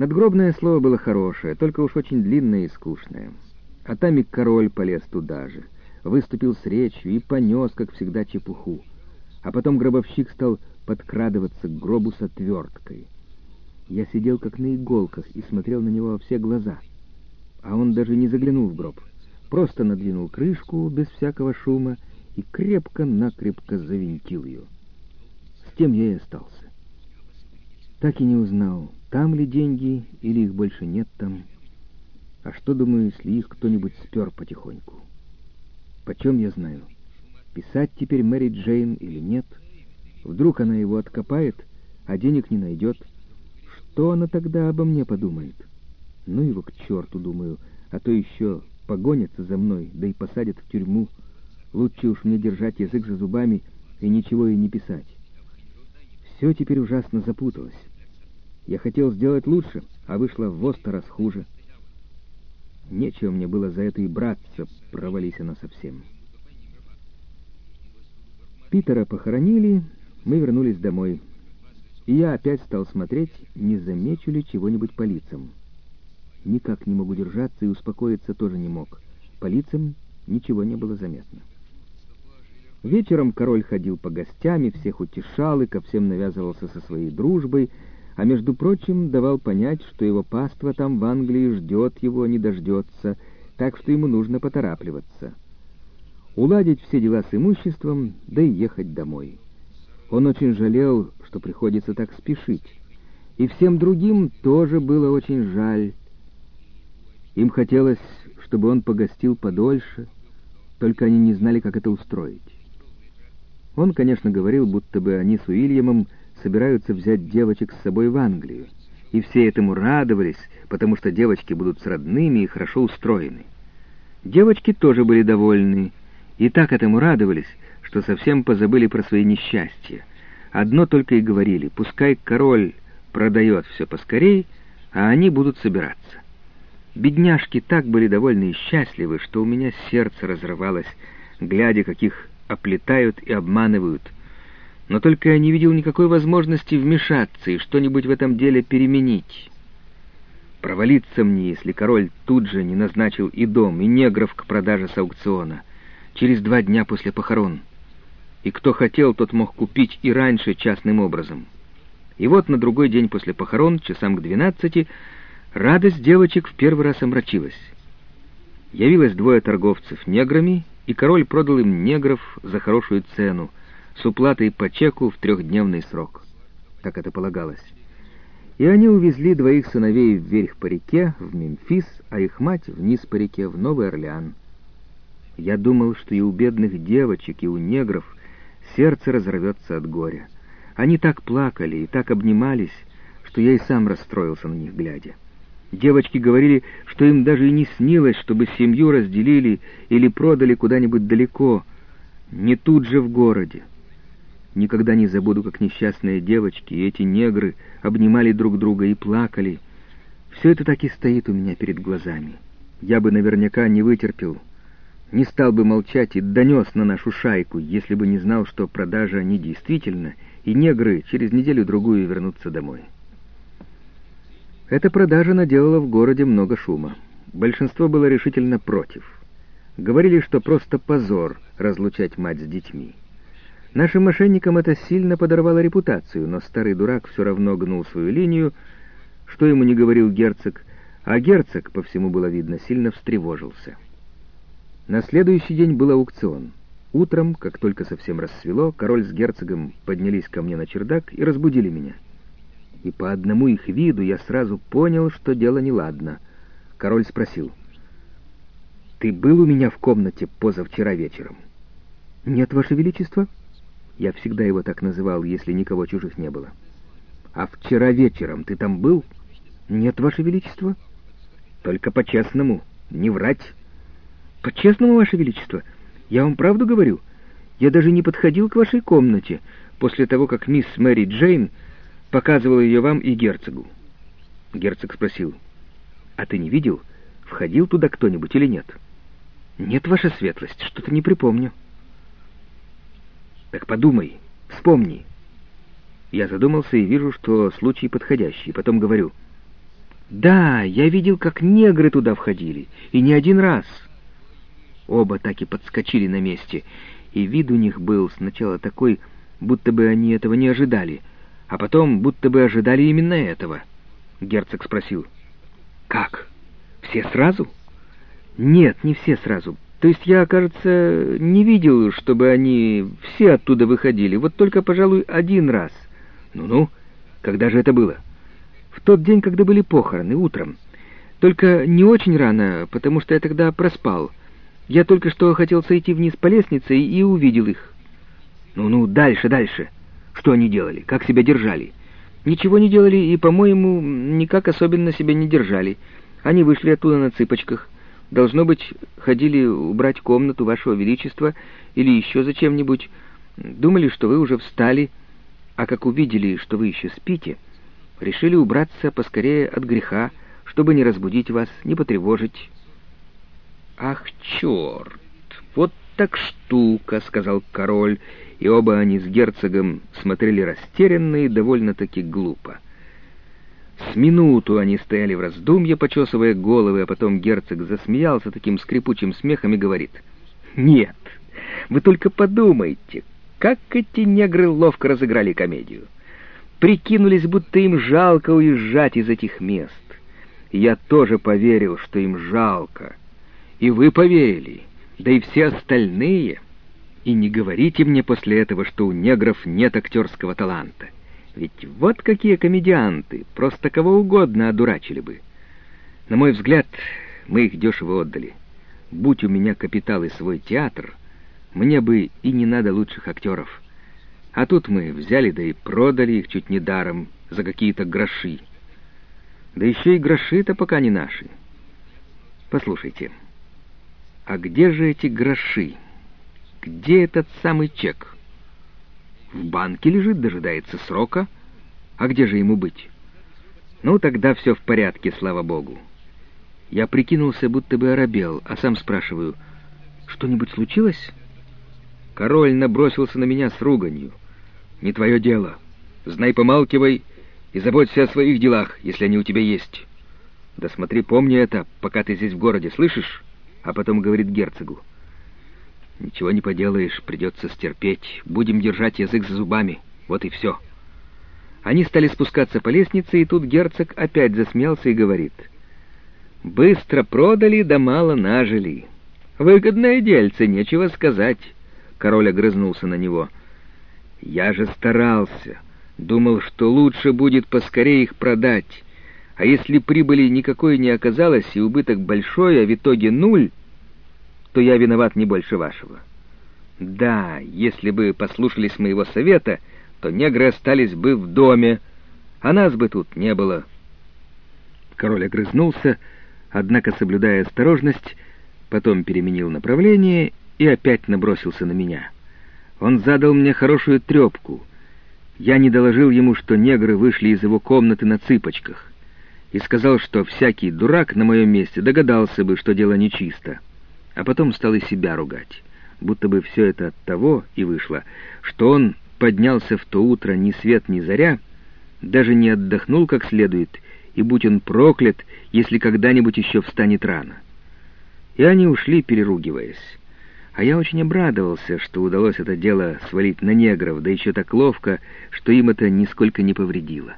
Надгробное слово было хорошее, только уж очень длинное и скучное. А там и король полез туда же, выступил с речью и понес, как всегда, чепуху. А потом гробовщик стал подкрадываться к гробу с отверткой. Я сидел как на иголках и смотрел на него во все глаза. А он даже не заглянул в гроб. Просто надвинул крышку без всякого шума и крепко-накрепко завинтил ее. С тем я и остался. Так и не узнал, там ли деньги или их больше нет там. А что, думаю, если их кто-нибудь спер потихоньку? Почем я знаю? Писать теперь Мэри Джейн или нет? Вдруг она его откопает, а денег не найдет. Что она тогда обо мне подумает? Ну его к черту, думаю, а то еще погонятся за мной, да и посадят в тюрьму. Лучше уж мне держать язык за зубами и ничего и не писать. Все теперь ужасно запуталось. Я хотел сделать лучше, а вышло в сто раз хуже. Нечего мне было за это и браться, провались она совсем. Питера похоронили, мы вернулись домой. И я опять стал смотреть, не замечу ли чего-нибудь по лицам. Никак не могу держаться и успокоиться тоже не мог. По лицам ничего не было заметно. Вечером король ходил по гостям всех утешал и ко всем навязывался со своей дружбой, а между прочим давал понять, что его паства там в Англии ждет его, не дождется, так что ему нужно поторапливаться. Уладить все дела с имуществом, да и ехать домой. Он очень жалел, что приходится так спешить. И всем другим тоже было очень жаль. Им хотелось, чтобы он погостил подольше, только они не знали, как это устроить. Он, конечно, говорил, будто бы они с Уильямом собираются взять девочек с собой в Англию. И все этому радовались, потому что девочки будут с родными и хорошо устроены. Девочки тоже были довольны, и так этому радовались, что совсем позабыли про свои несчастья. Одно только и говорили, пускай король продает все поскорей, а они будут собираться. Бедняжки так были довольны и счастливы, что у меня сердце разрывалось, глядя, каких оплетают и обманывают — но только я не видел никакой возможности вмешаться и что-нибудь в этом деле переменить. Провалиться мне, если король тут же не назначил и дом, и негров к продаже с аукциона, через два дня после похорон. И кто хотел, тот мог купить и раньше частным образом. И вот на другой день после похорон, часам к двенадцати, радость девочек в первый раз омрачилась. Явилось двое торговцев неграми, и король продал им негров за хорошую цену — с уплатой по чеку в трехдневный срок, как это полагалось. И они увезли двоих сыновей вверх по реке, в Мемфис, а их мать вниз по реке, в Новый Орлеан. Я думал, что и у бедных девочек, и у негров сердце разорвется от горя. Они так плакали и так обнимались, что я и сам расстроился на них, глядя. Девочки говорили, что им даже и не снилось, чтобы семью разделили или продали куда-нибудь далеко, не тут же в городе. Никогда не забуду, как несчастные девочки и эти негры обнимали друг друга и плакали. Все это так и стоит у меня перед глазами. Я бы наверняка не вытерпел, не стал бы молчать и донес на нашу шайку, если бы не знал, что продажа не действительна, и негры через неделю-другую вернутся домой. Эта продажа наделала в городе много шума. Большинство было решительно против. Говорили, что просто позор разлучать мать с детьми. Нашим мошенникам это сильно подорвало репутацию, но старый дурак все равно гнул свою линию, что ему не говорил герцог, а герцог, по всему было видно, сильно встревожился. На следующий день был аукцион. Утром, как только совсем рассвело, король с герцогом поднялись ко мне на чердак и разбудили меня. И по одному их виду я сразу понял, что дело неладно. Король спросил, «Ты был у меня в комнате позавчера вечером?» «Нет, Ваше Величество». Я всегда его так называл, если никого чужих не было. «А вчера вечером ты там был?» «Нет, Ваше Величество». «Только по-честному, не врать». «По-честному, Ваше Величество, я вам правду говорю. Я даже не подходил к вашей комнате после того, как мисс Мэри Джейн показывала ее вам и герцогу». Герцог спросил, «А ты не видел, входил туда кто-нибудь или нет?» «Нет, ваша светлость, что-то не припомню». Так подумай, вспомни. Я задумался и вижу, что случай подходящий. Потом говорю, Да, я видел, как негры туда входили, и не один раз. Оба так и подскочили на месте, и вид у них был сначала такой, будто бы они этого не ожидали, а потом будто бы ожидали именно этого. Герцог спросил. «Как? Все сразу?» «Нет, не все сразу. То есть я, кажется, не видел, чтобы они все оттуда выходили. Вот только, пожалуй, один раз. Ну-ну, когда же это было?» «В тот день, когда были похороны, утром. Только не очень рано, потому что я тогда проспал». Я только что хотел сойти вниз по лестнице и увидел их. Ну-ну, дальше, дальше. Что они делали? Как себя держали? Ничего не делали и, по-моему, никак особенно себя не держали. Они вышли оттуда на цыпочках. Должно быть, ходили убрать комнату вашего величества или еще зачем-нибудь. Думали, что вы уже встали, а как увидели, что вы еще спите, решили убраться поскорее от греха, чтобы не разбудить вас, не потревожить. «Ах, черт! Вот так штука!» — сказал король, и оба они с герцогом смотрели растерянно и довольно-таки глупо. С минуту они стояли в раздумье, почесывая головы, а потом герцог засмеялся таким скрипучим смехом и говорит, «Нет, вы только подумайте, как эти негры ловко разыграли комедию. Прикинулись, будто им жалко уезжать из этих мест. я тоже поверил, что им жалко». И вы поверили, да и все остальные. И не говорите мне после этого, что у негров нет актерского таланта. Ведь вот какие комедианты, просто кого угодно одурачили бы. На мой взгляд, мы их дешево отдали. Будь у меня капитал и свой театр, мне бы и не надо лучших актеров. А тут мы взяли да и продали их чуть не даром за какие-то гроши. Да еще и гроши-то пока не наши. Послушайте, а где же эти гроши? Где этот самый чек? В банке лежит, дожидается срока. А где же ему быть? Ну, тогда все в порядке, слава богу. Я прикинулся, будто бы оробел, а сам спрашиваю, что-нибудь случилось? Король набросился на меня с руганью. Не твое дело. Знай, помалкивай и заботься о своих делах, если они у тебя есть. Да смотри, помни это, пока ты здесь в городе, слышишь? а потом говорит герцогу. «Ничего не поделаешь, придется стерпеть. Будем держать язык за зубами. Вот и все». Они стали спускаться по лестнице, и тут герцог опять засмеялся и говорит. «Быстро продали, да мало нажили. Выгодное дельце, нечего сказать». Король огрызнулся на него. «Я же старался. Думал, что лучше будет поскорее их продать. А если прибыли никакой не оказалось и убыток большой, а в итоге нуль, то я виноват не больше вашего. Да, если бы послушались моего совета, то негры остались бы в доме, а нас бы тут не было. Король огрызнулся, однако, соблюдая осторожность, потом переменил направление и опять набросился на меня. Он задал мне хорошую трепку. Я не доложил ему, что негры вышли из его комнаты на цыпочках и сказал, что всякий дурак на моем месте догадался бы, что дело нечисто. А потом стал и себя ругать, будто бы все это от того и вышло, что он поднялся в то утро ни свет ни заря, даже не отдохнул как следует, и будь он проклят, если когда-нибудь еще встанет рано. И они ушли, переругиваясь. А я очень обрадовался, что удалось это дело свалить на негров, да еще так ловко, что им это нисколько не повредило.